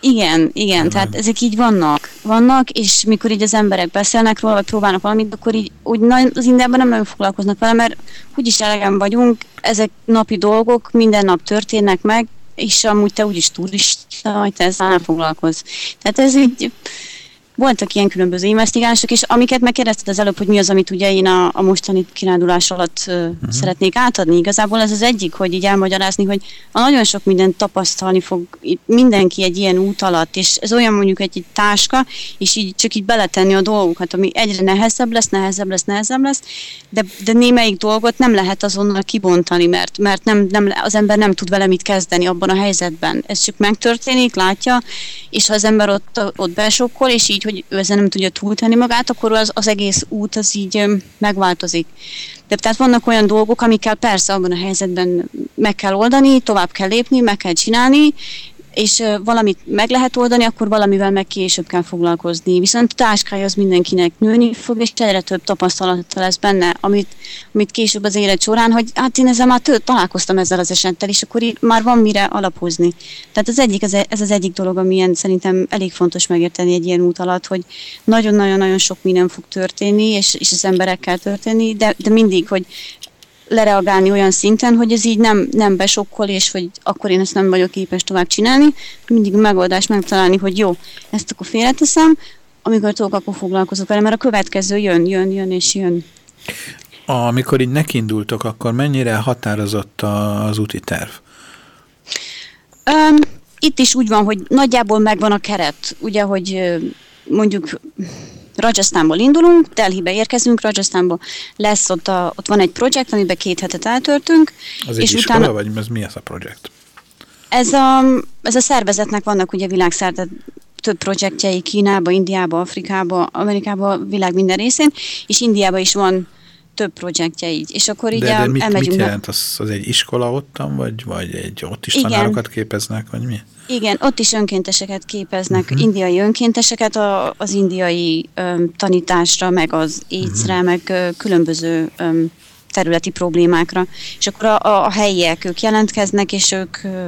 Igen, igen, Nem. tehát ezek így vannak, vannak, és mikor így az emberek beszélnek róla, vagy próbálnak valamit, akkor így úgy az Indiában nem nagyon foglalkoznak vele, mert úgyis elegem vagyunk, ezek napi dolgok, minden nap történnek meg, és amúgy te úgyis turista vagy, te ezzel nem foglalkoz. Tehát ez így voltak ilyen különböző investigálások, és amiket megkérdezted az előbb, hogy mi az, amit ugye én a, a mostani kirándulás alatt uh, uh-huh. szeretnék átadni. Igazából ez az egyik, hogy így elmagyarázni, hogy a nagyon sok mindent tapasztalni fog mindenki egy ilyen út alatt, és ez olyan mondjuk egy, egy táska, és így csak így beletenni a dolgokat, ami egyre nehezebb lesz, nehezebb lesz, nehezebb lesz, de, de némelyik dolgot nem lehet azonnal kibontani, mert, mert nem, nem, az ember nem tud vele mit kezdeni abban a helyzetben. Ez csak megtörténik, látja, és ha az ember ott, ott besokkol, és így hogy ő ezzel nem tudja túltenni magát, akkor az, az egész út az így megváltozik. De tehát vannak olyan dolgok, amikkel persze abban a helyzetben meg kell oldani, tovább kell lépni, meg kell csinálni, és valamit meg lehet oldani, akkor valamivel meg később kell foglalkozni. Viszont a táskája az mindenkinek nőni fog, és egyre több tapasztalata lesz benne, amit, amit később az élet során, hogy hát én ezzel már több, találkoztam ezzel az esettel, és akkor már van mire alapozni. Tehát az egyik, ez, ez az egyik dolog, amilyen szerintem elég fontos megérteni egy ilyen út alatt, hogy nagyon-nagyon-nagyon sok minden fog történni, és, és az emberekkel történni, de, de mindig, hogy lereagálni olyan szinten, hogy ez így nem, nem besokkol, és hogy akkor én ezt nem vagyok képes tovább csinálni, mindig megoldást megtalálni, hogy jó, ezt akkor félreteszem, amikor tudok, akkor foglalkozok vele, mert a következő jön, jön, jön és jön. Amikor így nekindultok, akkor mennyire határozott az úti terv? Um, itt is úgy van, hogy nagyjából megvan a keret. Ugye, hogy mondjuk Rajasztánból indulunk, Delhibe érkezünk Rajasztánból, lesz ott, a, ott van egy projekt, amiben két hetet eltöltünk. Az és egy iskola, utána, vagy ez mi ez a projekt? Ez a, ez a szervezetnek vannak ugye világszerte több projektjei Kínába, Indiába, Afrikába, Amerikába, világ minden részén, és Indiába is van több projektje így. És akkor így de, de mit, elmegyünk. Mit jelent? Az, az egy iskola ottan, vagy, vagy egy, ott is Igen. tanárokat képeznek, vagy mi? Igen, ott is önkénteseket képeznek, uh-huh. indiai önkénteseket a, az indiai um, tanításra, meg az écre, uh-huh. meg uh, különböző um, területi problémákra. És akkor a, a, a helyiek, ők jelentkeznek, és ők uh,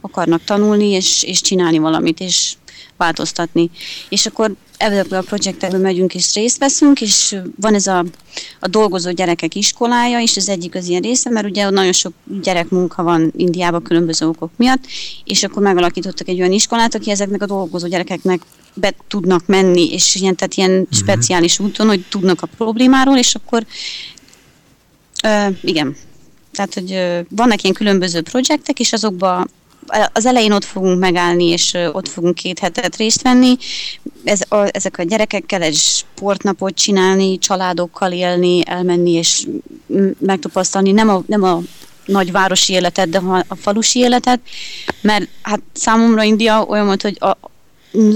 akarnak tanulni, és, és csinálni valamit, és változtatni. És akkor ebből a projektekből megyünk és részt veszünk, és van ez a, a dolgozó gyerekek iskolája, és ez egyik az ilyen része, mert ugye nagyon sok gyerekmunka van Indiában különböző okok miatt, és akkor megalakítottak egy olyan iskolát, aki ezeknek a dolgozó gyerekeknek be tudnak menni, és ilyen, tehát ilyen mm-hmm. speciális úton, hogy tudnak a problémáról, és akkor ö, igen, tehát, hogy vannak ilyen különböző projektek, és azokba az elején ott fogunk megállni, és ott fogunk két hetet részt venni. Ez, a, ezek a gyerekekkel egy sportnapot csinálni, családokkal élni, elmenni és megtapasztalni nem a, nem a nagyvárosi életet, de a falusi életet, mert hát számomra India olyan volt, hogy a,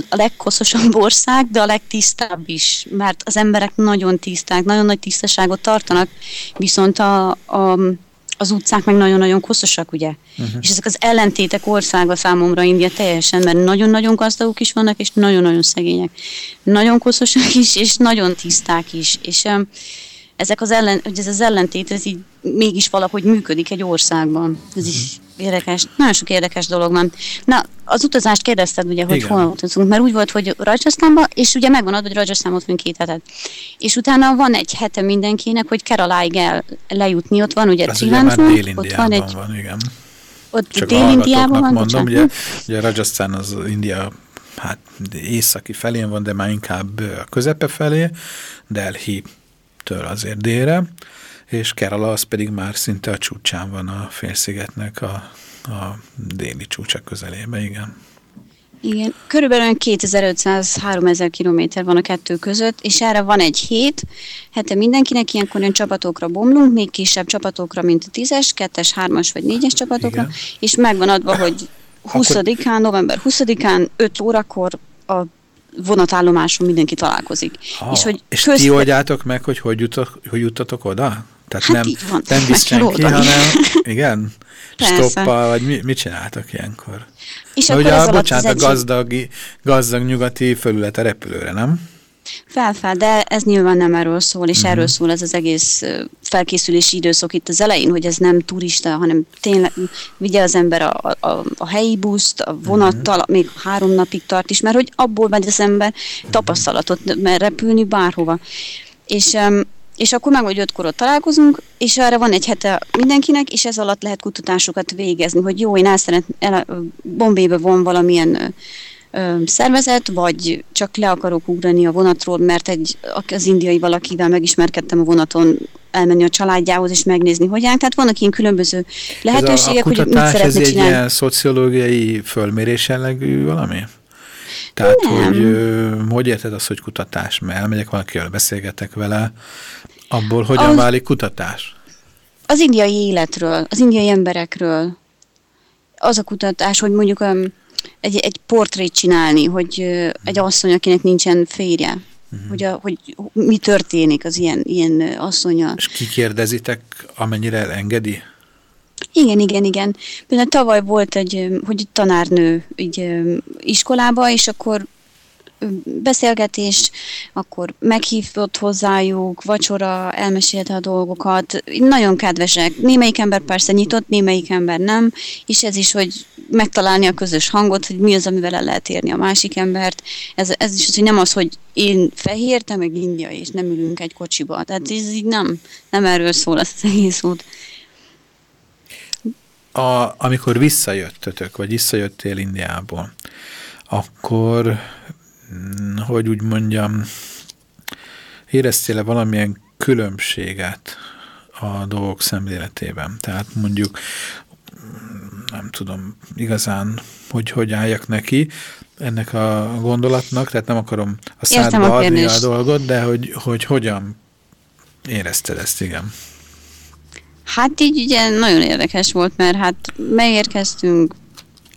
a legkoszosabb ország, de a legtisztább is, mert az emberek nagyon tiszták, nagyon nagy tisztaságot tartanak, viszont a, a az utcák meg nagyon-nagyon koszosak, ugye? Uh-huh. És ezek az ellentétek országa számomra India teljesen, mert nagyon-nagyon gazdagok is vannak, és nagyon-nagyon szegények. Nagyon koszosak is, és nagyon tiszták is. És um, ezek az ellen, hogy ez az ellentét, ez így mégis valahogy működik egy országban. Ez is mhm. érdekes, nagyon sok érdekes dolog van. Na, az utazást kérdezted ugye, hogy Igen. hol utazunk, mert úgy volt, hogy Rajasztánba, és ugye megvan adva, hogy Rajasztánban vagyunk két hetet. És utána van egy hete mindenkinek, hogy Keraláig el lejutni, ott van ugye Trivandrum, ott van egy... Van, igen. Ott Dél-Indiában van, mondom, ugye, ugye Rajasztán az India hát északi felén van, de már inkább a közepe felé, Delhi től azért délre, és Kerala az pedig már szinte a csúcsán van a félszigetnek a, a déli csúcsa közelébe, igen. Igen, körülbelül 2500-3000 kilométer van a kettő között, és erre van egy hét, hete mindenkinek, ilyenkor olyan csapatokra bomlunk, még kisebb csapatokra, mint a tízes, kettes, hármas vagy négyes csapatokra, Igen. és megvan adva, hogy 20-án, november 20-án, 5 órakor a vonatállomáson mindenki találkozik. Ha, és hogy és közte... ti oldjátok meg, hogy hogy, jutok, hogy juttatok oda? Tehát hát nem, van, nem visz senki, hanem *laughs* igen? Stoppal, vagy mi, mit csináltak ilyenkor? És Na, ugye, a, bocsánat, a gazdag, gazdag nyugati fölület a repülőre, nem? Fel-fel, de ez nyilván nem erről szól, és uh-huh. erről szól ez az egész felkészülési időszak itt az elején, hogy ez nem turista, hanem tényleg vigye az ember a, a, a helyi buszt, a vonattal, uh-huh. még három napig tart is, mert hogy abból megy az ember tapasztalatot, mert repülni bárhova. És és akkor meg vagy ötkor ott találkozunk, és erre van egy hete mindenkinek, és ez alatt lehet kutatásokat végezni, hogy jó, én el szeret, el, Bombébe van valamilyen szervezet, vagy csak le akarok ugrani a vonatról, mert egy, az indiai valakivel megismerkedtem a vonaton, elmenni a családjához és megnézni, hogy áll. Tehát vannak ilyen különböző lehetőségek, hogy mit szeretne ez csinálni. egy ilyen szociológiai fölmérés jellegű valami? Tehát, Nem. hogy hogy érted azt, hogy kutatás? Mert elmegyek valakivel, beszélgetek vele, abból hogyan az, válik kutatás? Az indiai életről, az indiai emberekről. Az a kutatás, hogy mondjuk um, egy, egy portrét csinálni, hogy egy asszony, akinek nincsen férje, uh-huh. hogy, a, hogy mi történik az ilyen, ilyen asszonya. És kikérdezitek, amennyire engedi? Igen, igen, igen. Például tavaly volt egy, hogy tanárnő így, iskolába, és akkor beszélgetés, akkor meghívott hozzájuk, vacsora, elmesélte a dolgokat. Nagyon kedvesek. Némelyik ember persze nyitott, némelyik ember nem, és ez is, hogy megtalálni a közös hangot, hogy mi az, amivel el lehet érni a másik embert. Ez, ez is az, hogy nem az, hogy én fehér, te meg india, és nem ülünk egy kocsiba. Tehát ez így nem, nem erről szól az egész út. A, amikor visszajöttötök, vagy visszajöttél Indiából, akkor hogy úgy mondjam, éreztél-e valamilyen különbséget a dolgok szemléletében? Tehát mondjuk, nem tudom igazán, hogy hogy álljak neki ennek a gondolatnak, tehát nem akarom a szádba adni a dolgot, de hogy, hogy hogyan érezted ezt, igen. Hát így ugye nagyon érdekes volt, mert hát megérkeztünk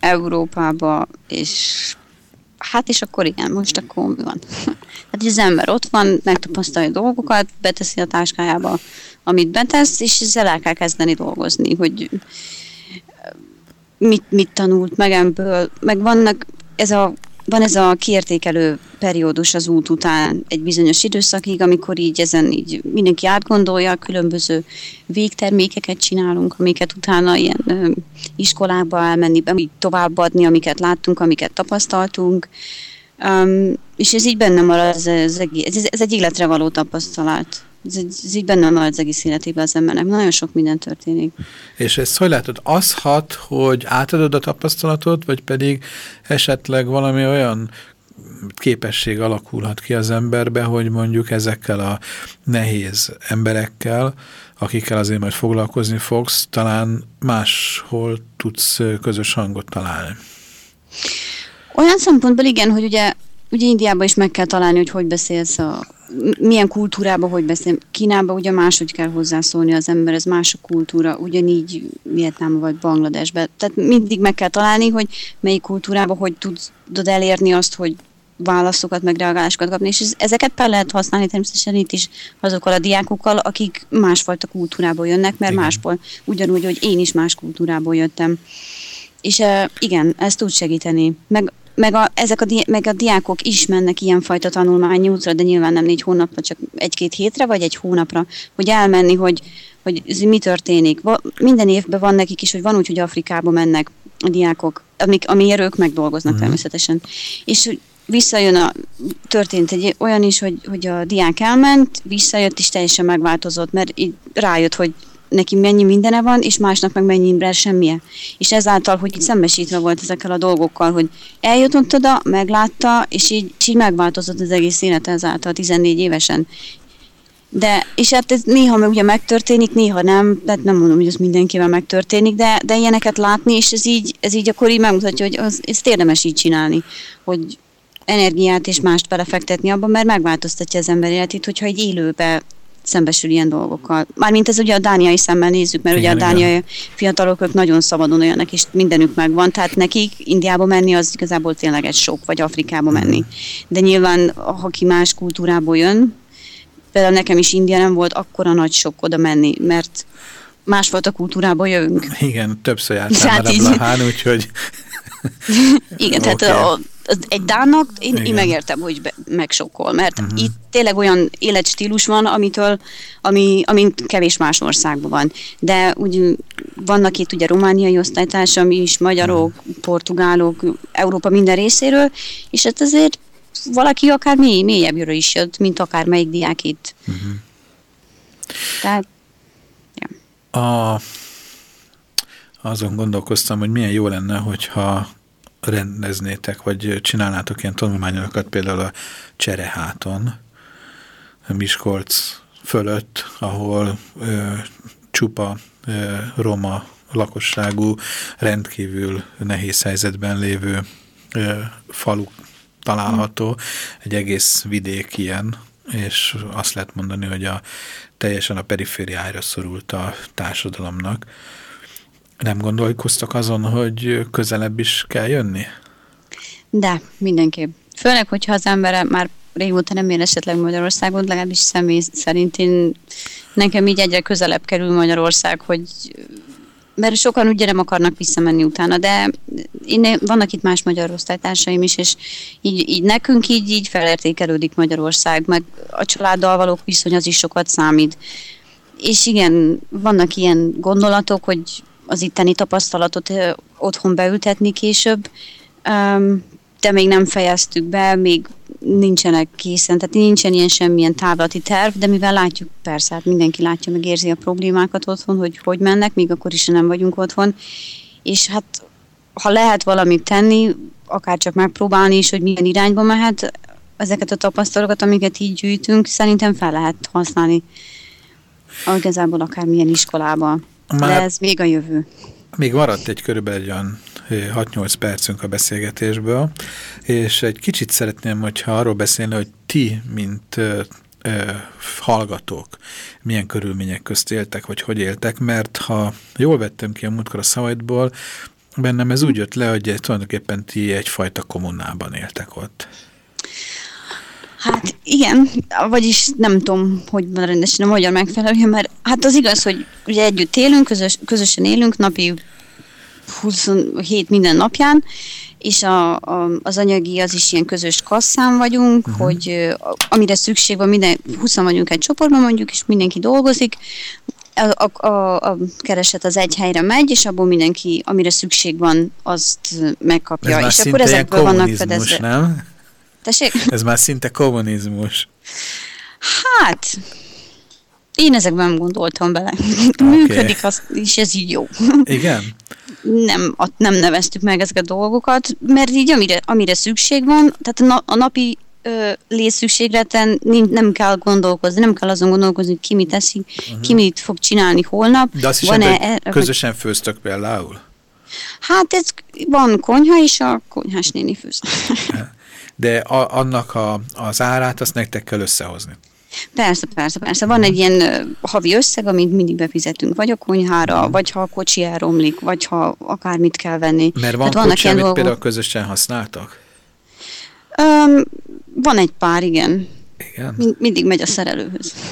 Európába, és hát és akkor igen, most akkor mi van? *laughs* Hát az ember ott van, megtapasztalja dolgokat, beteszi a táskájába, amit betesz, és ezzel el kell kezdeni dolgozni, hogy mit, mit tanult meg ebből, meg vannak ez a van ez a kiértékelő periódus az út után egy bizonyos időszakig, amikor így ezen így mindenki átgondolja, különböző végtermékeket csinálunk, amiket utána ilyen ö, iskolákba elmenni, így továbbadni, amiket láttunk, amiket tapasztaltunk. Um, és ez így benne marad, ez, ez, ez, ez egy életre való tapasztalat. Ez, ez így benne van az egész életében az embernek. Nagyon sok minden történik. És ezt hogy látod? Az hat, hogy átadod a tapasztalatot, vagy pedig esetleg valami olyan képesség alakulhat ki az emberbe, hogy mondjuk ezekkel a nehéz emberekkel, akikkel azért majd foglalkozni fogsz, talán máshol tudsz közös hangot találni. Olyan szempontból igen, hogy ugye, ugye Indiában is meg kell találni, hogy hogy beszélsz a milyen kultúrában hogy beszél. Kínában ugye máshogy kell hozzászólni az ember, ez más a kultúra, ugyanígy Vietnámban vagy Bangladesben. Tehát mindig meg kell találni, hogy melyik kultúrában hogy tudod elérni azt, hogy válaszokat, meg reagálásokat kapni, és ezeket fel lehet használni természetesen itt is azokkal a diákokkal, akik másfajta kultúrából jönnek, mert igen. másból, ugyanúgy, hogy én is más kultúrából jöttem. És uh, igen, ezt tud segíteni. Meg meg a, ezek a, meg a diákok is mennek ilyenfajta tanulmányi útra, de nyilván nem négy hónapra, csak egy-két hétre, vagy egy hónapra, hogy elmenni, hogy, hogy mi történik. Va, minden évben van nekik is, hogy van úgy, hogy Afrikába mennek a diákok, amik, amiért ők megdolgoznak uh-huh. természetesen. És visszajön a, történt egy olyan is, hogy, hogy a diák elment, visszajött és teljesen megváltozott, mert így rájött, hogy neki mennyi mindene van, és másnak meg mennyi imbre semmije. És ezáltal, hogy így szembesítve volt ezekkel a dolgokkal, hogy eljutott oda, meglátta, és így, és így megváltozott az egész élet ezáltal 14 évesen. De, és hát ez néha meg ugye megtörténik, néha nem, tehát nem mondom, hogy ez mindenkivel megtörténik, de, de ilyeneket látni, és ez így, ez így akkor így megmutatja, hogy az, ezt érdemes így csinálni, hogy energiát és mást belefektetni abban, mert megváltoztatja az ember életét, hogyha egy élőbe szembesül ilyen dolgokkal. Mármint ez ugye a dániai szemmel nézzük, mert igen, ugye a dániai igen. fiatalok ők nagyon szabadon olyanak, és mindenük megvan, tehát nekik Indiába menni az igazából tényleg egy sok, vagy Afrikába mhm. menni. De nyilván, ha ki más kultúrából jön, például nekem is India nem volt akkora nagy sok oda menni, mert másfajta kultúrából jövünk. Igen, többször jártam *laughs* már a Blahán, úgyhogy... *laughs* Igen, okay. tehát a, egy dánnak én, én megértem, hogy be, megsokkol, mert uh-huh. itt tényleg olyan életstílus van, amitől, ami, ami kevés más országban van. De úgy vannak itt ugye romániai osztálytársam is, magyarok, uh-huh. portugálok, Európa minden részéről, és hát azért valaki akár mély, mélyebbről is jött, mint akár melyik diák itt. Uh-huh. Tehát, ja. A, azon gondolkoztam, hogy milyen jó lenne, hogyha rendeznétek, vagy csinálnátok ilyen tanulmányokat például a Csereháton, a Miskolc fölött, ahol ö, csupa ö, roma lakosságú, rendkívül nehéz helyzetben lévő ö, falu található, egy egész vidék ilyen, és azt lehet mondani, hogy a teljesen a perifériára szorult a társadalomnak. Nem gondolkoztak azon, hogy közelebb is kell jönni? De, mindenképp. Főleg, hogyha az ember már régóta nem ér esetleg Magyarországon, legalábbis személy szerint én, nekem így egyre közelebb kerül Magyarország, hogy mert sokan ugye nem akarnak visszamenni utána, de én, vannak itt más magyar osztálytársaim is, és így, így nekünk így, így felértékelődik Magyarország, meg a családdal való viszony az is sokat számít. És igen, vannak ilyen gondolatok, hogy az itteni tapasztalatot otthon beültetni később, de még nem fejeztük be, még nincsenek készen, tehát nincsen ilyen semmilyen távlati terv, de mivel látjuk, persze, hát mindenki látja, meg érzi a problémákat otthon, hogy hogy mennek, még akkor is nem vagyunk otthon, és hát ha lehet valamit tenni, akár csak megpróbálni is, hogy milyen irányba mehet, ezeket a tapasztalatokat, amiket így gyűjtünk, szerintem fel lehet használni igazából akármilyen iskolában. Már De ez még a jövő. Még maradt egy körülbelül egy olyan 6-8 percünk a beszélgetésből, és egy kicsit szeretném, hogyha arról beszélni, hogy ti, mint ö, ö, hallgatók, milyen körülmények közt éltek, vagy hogy éltek, mert ha jól vettem ki a múltkor a szavaidból, bennem ez úgy jött le, hogy tulajdonképpen ti egyfajta kommunában éltek ott. Hát igen, vagyis nem tudom, hogy van rendesen a magyar megfelelő, mert hát az igaz, hogy ugye együtt élünk, közös, közösen élünk napi 27 minden napján, és a, a, az anyagi az is ilyen közös kasszán vagyunk, uh-huh. hogy amire szükség van, minden, 20 vagyunk egy csoportban mondjuk, és mindenki dolgozik, a, a, a, a kereset az egy helyre megy, és abból mindenki, amire szükség van, azt megkapja. Ez és akkor ezekből vannak fedezve. nem? Tessék? Ez már szinte kommunizmus. Hát, én ezekben nem gondoltam bele. Okay. Működik, az, és ez így jó. Igen? Nem, nem neveztük meg ezeket a dolgokat, mert így amire, amire szükség van, tehát a, na, a napi ö, létszükségleten nem kell gondolkozni, nem kell azon gondolkozni, hogy ki mit teszik, uh-huh. ki mit fog csinálni holnap. De azt hiszem, hogy e, közösen főztök például? Hát ez van konyha, és a konyhás néni főz. De a, annak a, az árát azt nektek kell összehozni. Persze, persze, persze. Van egy ilyen havi összeg, amit mindig befizetünk, vagy a konyhára, vagy ha a kocsi elromlik, vagy ha akármit kell venni. Mert van Tehát kocsi, amit dolgok... például közösen használtak? Um, van egy pár, igen. Igen? Mind, mindig megy a szerelőhöz. *laughs*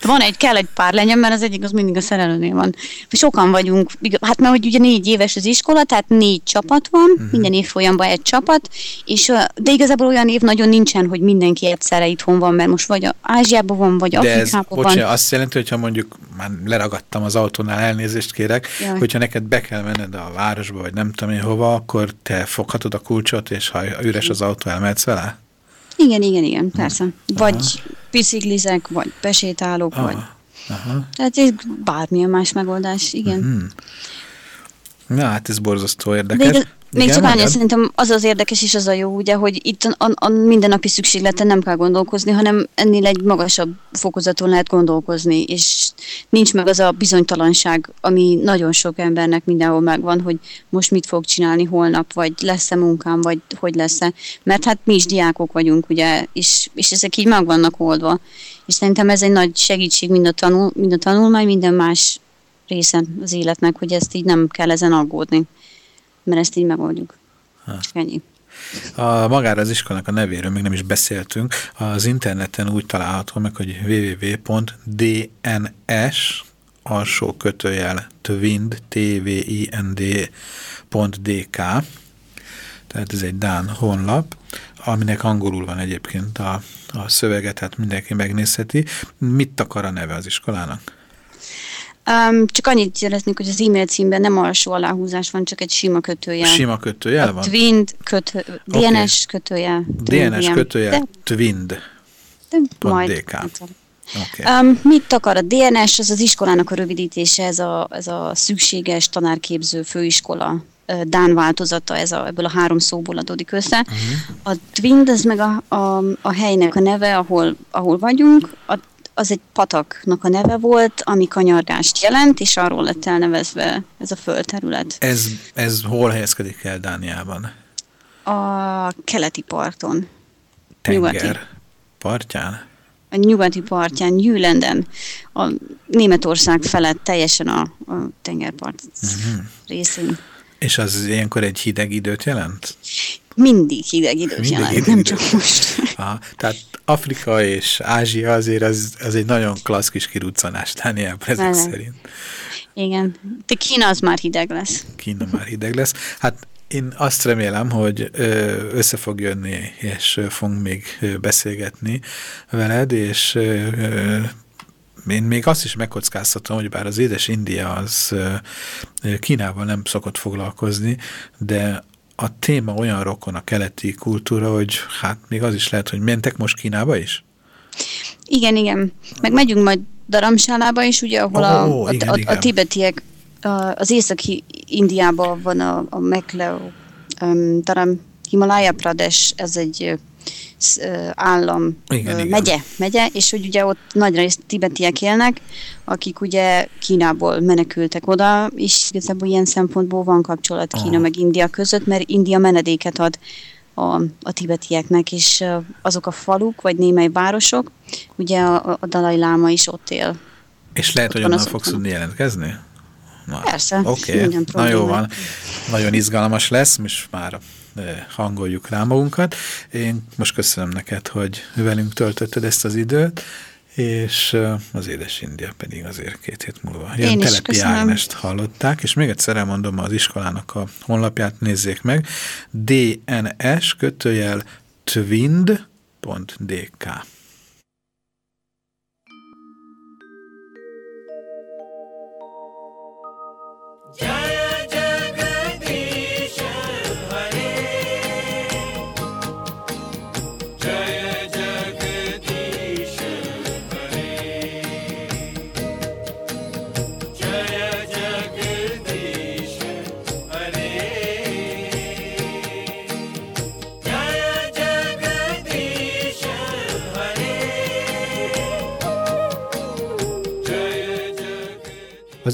van egy, kell egy pár legyen, mert az egyik az mindig a szerelőnél van. Sokan vagyunk, hát mert hogy ugye négy éves az iskola, tehát négy csapat van, uh-huh. minden év folyamban egy csapat, és, de igazából olyan év nagyon nincsen, hogy mindenki egyszerre itthon van, mert most vagy Ázsiában van, vagy Afrikában van. Bocsánat, azt jelenti, hogyha mondjuk már leragadtam az autónál, elnézést kérek, Jaj. hogyha neked be kell menned a városba, vagy nem tudom én hova, akkor te foghatod a kulcsot, és ha üres az autó, elmehetsz vele? Igen, igen, igen, persze. Vagy Aha. biciklizek, vagy besétálok, Aha. vagy... Aha. Tehát ez bármilyen más megoldás, igen. Uh mhm. -huh. Na, hát ez borzasztó érdekes. De még csak annyi, szerintem az az érdekes és az a jó, ugye, hogy itt a, a mindennapi szükségleten nem kell gondolkozni, hanem ennél egy magasabb fokozaton lehet gondolkozni, és nincs meg az a bizonytalanság, ami nagyon sok embernek mindenhol megvan, hogy most mit fog csinálni holnap, vagy lesz-e munkám, vagy hogy lesz-e. Mert hát mi is diákok vagyunk, ugye, és, és ezek így meg vannak oldva. És szerintem ez egy nagy segítség mind a, tanul, mind a tanulmány, minden más része az életnek, hogy ezt így nem kell ezen aggódni mert ezt így megoldjuk. Ha. Ennyi. A, magára az iskolának a nevéről még nem is beszéltünk. Az interneten úgy található meg, hogy www.dns alsó kötőjel twind, t v i n d .dk tehát ez egy Dán honlap, aminek angolul van egyébként a, a szöveget, tehát mindenki megnézheti. Mit akar a neve az iskolának? Um, csak annyit jeleznék, hogy az e-mail címben nem alsó aláhúzás van, csak egy sima kötőjel. Sima kötőjel a van? Twind kötő, DNS okay. kötőjel. DNS kötőjel, de, Twind. De majd. DK. Okay. Um, mit akar a DNS? Az az iskolának a rövidítése, ez a, ez a szükséges tanárképző főiskola Dán változata, ez a, ebből a három szóból adódik össze. Uh-huh. A Twind, ez meg a, a, a helynek a neve, ahol, ahol vagyunk. A az egy pataknak a neve volt, ami kanyargást jelent, és arról lett elnevezve ez a földterület. Ez, ez hol helyezkedik el Dániában? A keleti parton. Tenger nyugati. partján? A nyugati partján, Jülenden, a Németország felett teljesen a, a tengerpart uh mhm. -huh. részén. És az ilyenkor egy hideg időt jelent? Mindig hideg időt jelent, nem csak most. Aha, tehát Afrika és Ázsia azért az, az egy nagyon klassz kis kiruccanás Dánielben ezek Vele. szerint. Igen, de Kína az már hideg lesz. Kína már hideg lesz. Hát én azt remélem, hogy össze fog jönni, és fogunk még beszélgetni veled, és én még azt is megkockáztatom, hogy bár az édes India az Kínával nem szokott foglalkozni, de a téma olyan rokon a keleti kultúra, hogy hát még az is lehet, hogy mentek most Kínába is? Igen, igen. Meg megyünk majd Daramsálába is, ugye, ahol oh, a, a, igen, a, igen. a tibetiek, a, az északi Indiában van a, a Mekleo um, Daram Himalaya Pradesh, ez egy állam, igen, igen. megye, megye, és hogy ugye ott nagy rész tibetiek élnek, akik ugye Kínából menekültek oda, és igazából ilyen szempontból van kapcsolat Kína Aha. meg India között, mert India menedéket ad a, a tibetieknek, és azok a faluk, vagy némely városok, ugye a, a Dalai Láma is ott él. És lehet, hogy onnan fogsz tudni jelentkezni? Na, Persze. Oké, okay. na jó van. Nagyon izgalmas lesz, és már hangoljuk rá magunkat. Én most köszönöm neked, hogy velünk töltötted ezt az időt, és az Édes India pedig azért két hét múlva. Ilyen Telepi Ágnest hallották, és még egyszer elmondom az iskolának a honlapját, nézzék meg, dns kötőjel twind.dk Az